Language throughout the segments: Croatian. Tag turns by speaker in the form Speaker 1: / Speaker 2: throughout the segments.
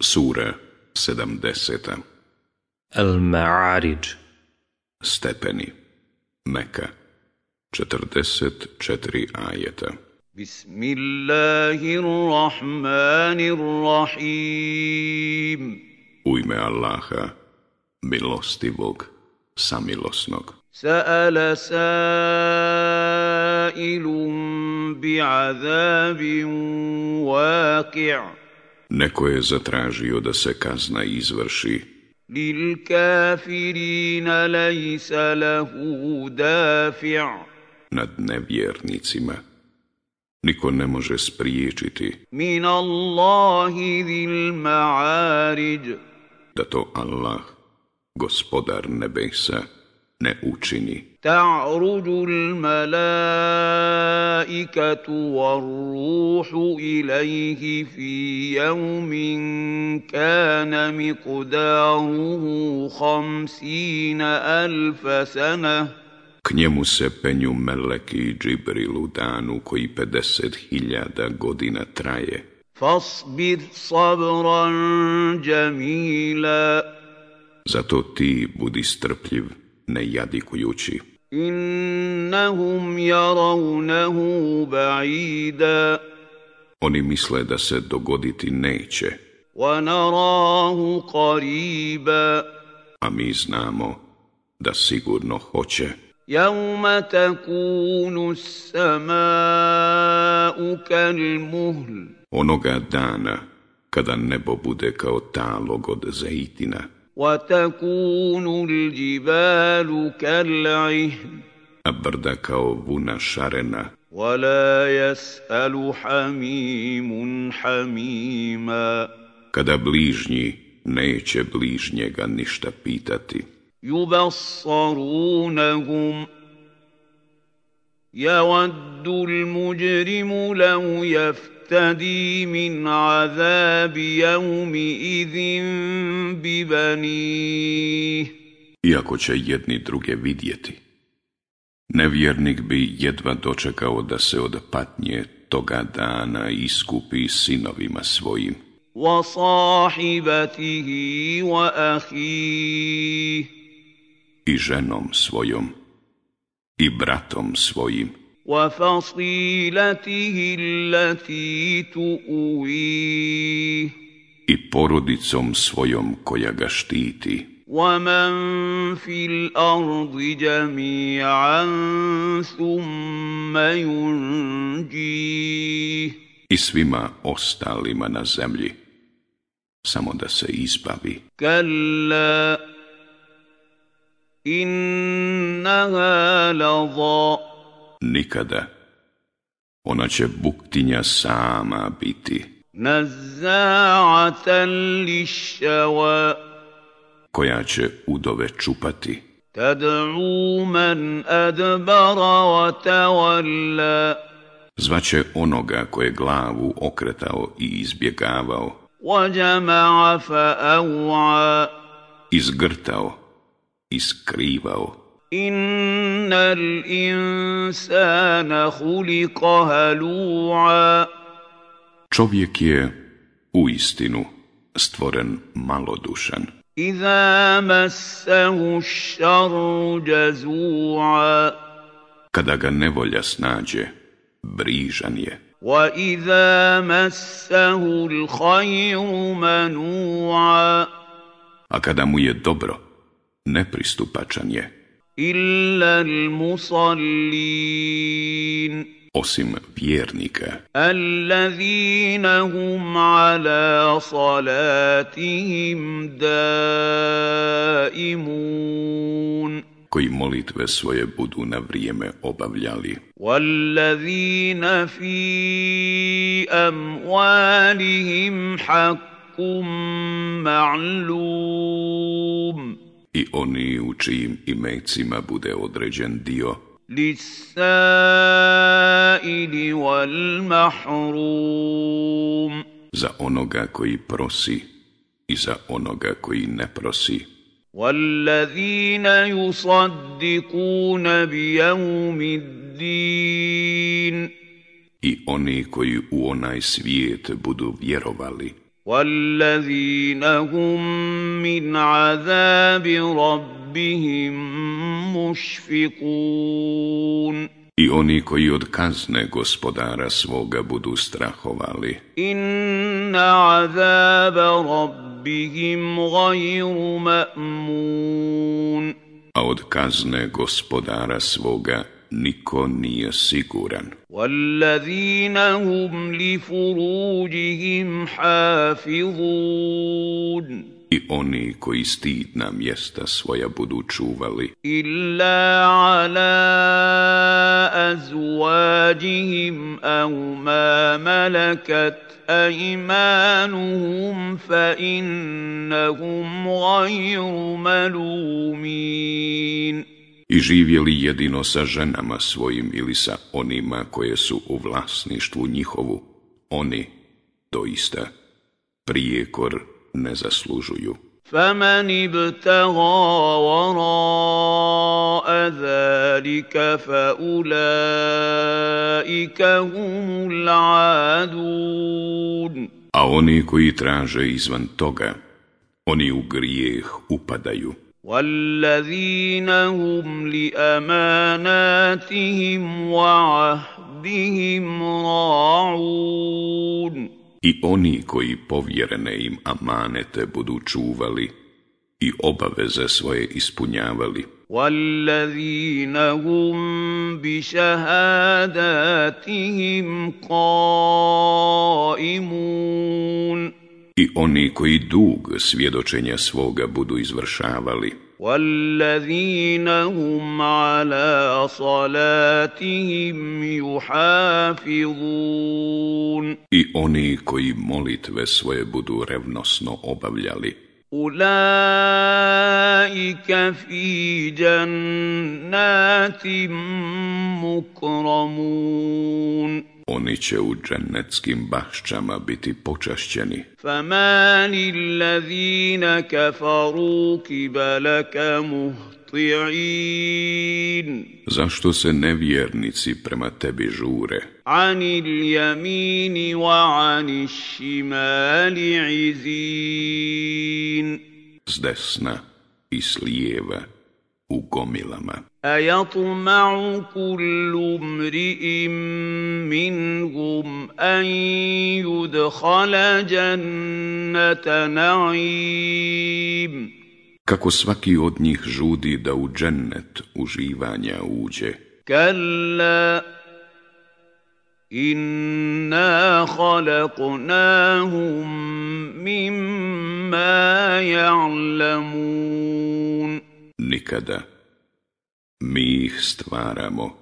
Speaker 1: Sura 70.
Speaker 2: Al-Ma'arij.
Speaker 1: Stepeni. Meka 44 ajeta.
Speaker 3: Bismillahirrahmanirrahim.
Speaker 1: U ime Allaha, milostivog, samilosnog.
Speaker 3: Sa'ala sa'ilun bi'azabin waqi'
Speaker 1: Neko je zatražio da se kazna izvrši.
Speaker 3: Lil kafirina lejsa lahu dafi'
Speaker 1: Nad nevjernicima niko ne može spriječiti.
Speaker 3: Min Allahi zil ma'arij
Speaker 1: Da to Allah, gospodar nebesa, ne učini.
Speaker 3: تعرج الملائكة والروح إليه في يوم كان مقداره خمسين ألف سنة
Speaker 1: K njemu se penju meleki i džibril u danu koji 50.000 godina traje.
Speaker 3: فاصبر صبرا جميلا
Speaker 1: Zato ti budi strpljiv, ne jadikujući.
Speaker 3: Innahum yarawnahu ba'ida.
Speaker 1: Oni misle da se dogoditi neće.
Speaker 3: Wa narahu qariba.
Speaker 1: A mi znamo da sigurno hoće.
Speaker 3: Yawma takunu samau
Speaker 1: Onoga dana kada nebo bude kao talog od zeitina.
Speaker 3: وتكون الجبال كالعهن
Speaker 1: a brda kao vuna šarena,
Speaker 3: ولا يسأل حميم حميما
Speaker 1: kada bližnji neće bližnjega ništa pitati.
Speaker 3: يبصرونهم يود المجرم لو يفتدي من عذاب يومئذ ببنيه
Speaker 1: Iako će jedni druge vidjeti, nevjernik bi jedva dočekao da se od patnje toga dana iskupi sinovima svojim
Speaker 3: وصاحبته وأخيه
Speaker 1: i ženom svojom i bratom svojim
Speaker 3: وفصيلته التي تؤويه
Speaker 1: i porodicom svojom koja ga štiti
Speaker 3: ومن في الأرض جميعا ثم ينجيه
Speaker 1: i svima ostalima na zemlji, samo da se izbavi.
Speaker 3: كلا إنها لظى
Speaker 1: Nikada. Ona će buktinja sama biti,
Speaker 3: نزاعة للشوى
Speaker 1: koja će udove čupati,
Speaker 3: تدعو من أدبر وتولى
Speaker 1: zvaće onoga koje glavu okretao i izbjegavao,
Speaker 3: وجمع فأوعى
Speaker 1: izgrtao i skrivao.
Speaker 3: إن الإنسان خلق هلوعا
Speaker 1: Čovjek je u istinu stvoren malodušan.
Speaker 3: إذا مسه الشر جزوعا
Speaker 1: Kada ga nevolja snađe, brižan je.
Speaker 3: وإذا مسه الخير منوعا
Speaker 1: A kada mu je dobro, nepristupačan je,
Speaker 3: إلا المصلين
Speaker 1: osim vjernika.
Speaker 3: Allazina hum ala salatihim daimun.
Speaker 1: koji molitve svoje budu na vrijeme obavljali.
Speaker 3: Wallazina fi amwalihim haqqum ma'lum.
Speaker 1: i oni u čijim imecima bude određen dio,
Speaker 3: للسائل والمحروم
Speaker 1: za onoga koji prosi i za onoga koji ne prosi,
Speaker 3: والذين يصدقون بيوم الدين
Speaker 1: i oni koji u onaj svijet budu vjerovali,
Speaker 3: والذين هم من عذاب ربهم مشفقون
Speaker 1: I oni koji od kazne gospodara svoga budu strahovali.
Speaker 3: Inna azaba rabbihim gajru ma'mun.
Speaker 1: A od kazne gospodara svoga niko nije siguran.
Speaker 3: والذين هم لفروجهم حافظون
Speaker 1: I oni koji stidna mjesta svoja budu čuvali.
Speaker 3: Illa ala azwajihim au ma malakat أيمانهم فإنهم غير ملومين
Speaker 1: i živjeli jedino sa ženama svojim ili sa onima koje su u vlasništvu njihovu, oni doista prijekor ne zaslužuju.
Speaker 3: فمن ابتغى وراء ذلك فأولئك هم العادون
Speaker 1: A oni koji traže izvan toga, oni u grijeh upadaju.
Speaker 3: والذين هم لأماناتهم وعهدهم راعون
Speaker 1: I oni koji povjerene im amanete budu čuvali i obaveze svoje ispunjavali.
Speaker 3: والذين هم بشهاداتهم قائمون
Speaker 1: i oni koji dug svjedočenja svoga budu izvršavali.
Speaker 3: والذين هم على صلاتهم يحافظون
Speaker 1: I oni koji molitve svoje budu revnosno obavljali.
Speaker 3: أولئك في جنات مكرمون
Speaker 1: Oni će u džennetskim bašćama biti počašćeni.
Speaker 3: فَمَالِ الَّذِينَ كَفَرُوا كِبَلَكَ مُهْطِعِينَ
Speaker 1: Zašto se nevjernici prema tebi žure?
Speaker 3: عَنِ الْيَمِينِ وَعَنِ الشِّمَالِ عِزِينَ
Speaker 1: S desna i s lijeva u gomilama.
Speaker 3: A yatma'u kullu mri'im minhum an yudkhala jannata na'im.
Speaker 1: Kako svaki od njih žudi da u džennet uživanja uđe.
Speaker 3: Kalla Inna khalaqnahum mimma ja'lamun
Speaker 1: Nikada. Mi ih stvaramo,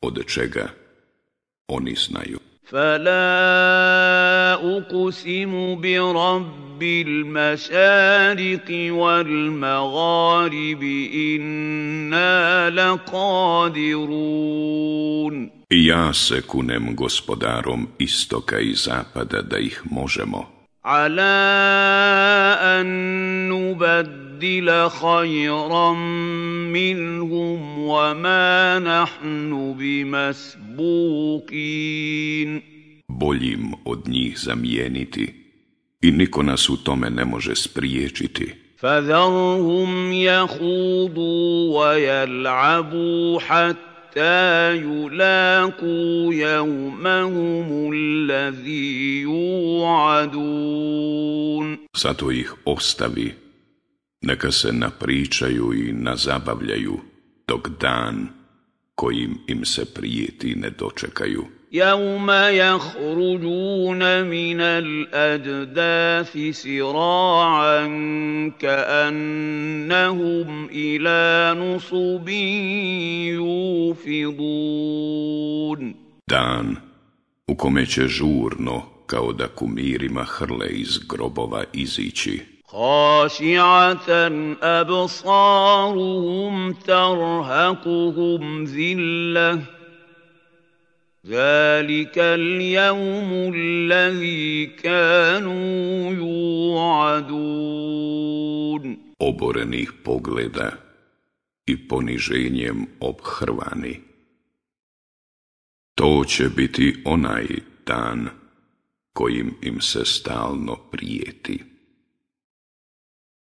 Speaker 1: od čega oni znaju.
Speaker 3: فلا أقسم برب المشارق والمغارب إنا لقادرون
Speaker 1: I ja se kunem gospodarom istoka i zapada da ih možemo.
Speaker 3: على أن نبدل خيرا منهم وما نحن بمسبوقين
Speaker 1: Boljim od njih zamijeniti i niko nas u tome ne može spriječiti.
Speaker 3: فذرهم يخوضوا ويلعبوا حتى يلاقوا يومهم الذي يوعدون
Speaker 1: Zato ih ostavi, neka se napričaju i nazabavljaju, dok dan kojim im se prijeti ne dočekaju.
Speaker 3: يوم يخرجون من الأجداث سراعا كأنهم إلى نصب يوفضون
Speaker 1: Dan u kome će žurno, kao da kumirima hrle iz grobova izići,
Speaker 3: خاشعة أبصارهم ترهقهم ذلة ذلك اليوم الذي كانوا يوعدون
Speaker 1: oborenih pogleda i poniženjem obhrvani. To će biti onaj dan kojim im se stalno prijeti.